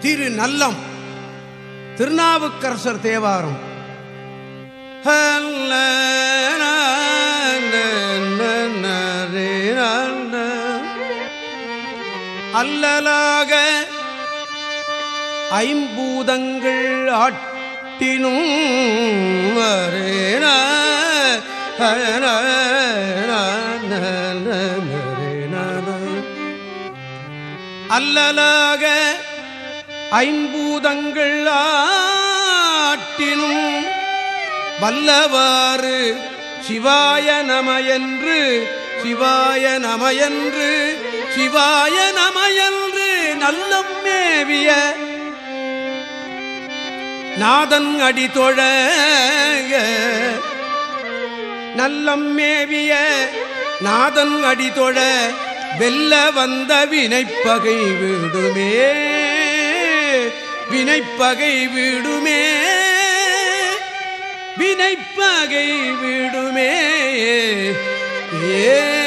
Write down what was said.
திரு நல்லம். திருநாவுக்கரசர் தேவாரம். அல்லலாக ஐம்பூதங்கள் ஆட்டினும் அரேன அல்லலாக ஐம்பூதங்கள் ஆட்டினும் வல்லவாறு சிவாய நமயன்று சிவாய நமயன்று சிவாய நமயன்று நல்லம் மேவிய நாதன் அடி தொழ நல்லம் மேவிய நாதன் அடி தொழ வெல்ல வந்த வினைப்பகை விடுமே. வினைப்பகை விடுமே. வினைப்பகை விடுமே. ஏ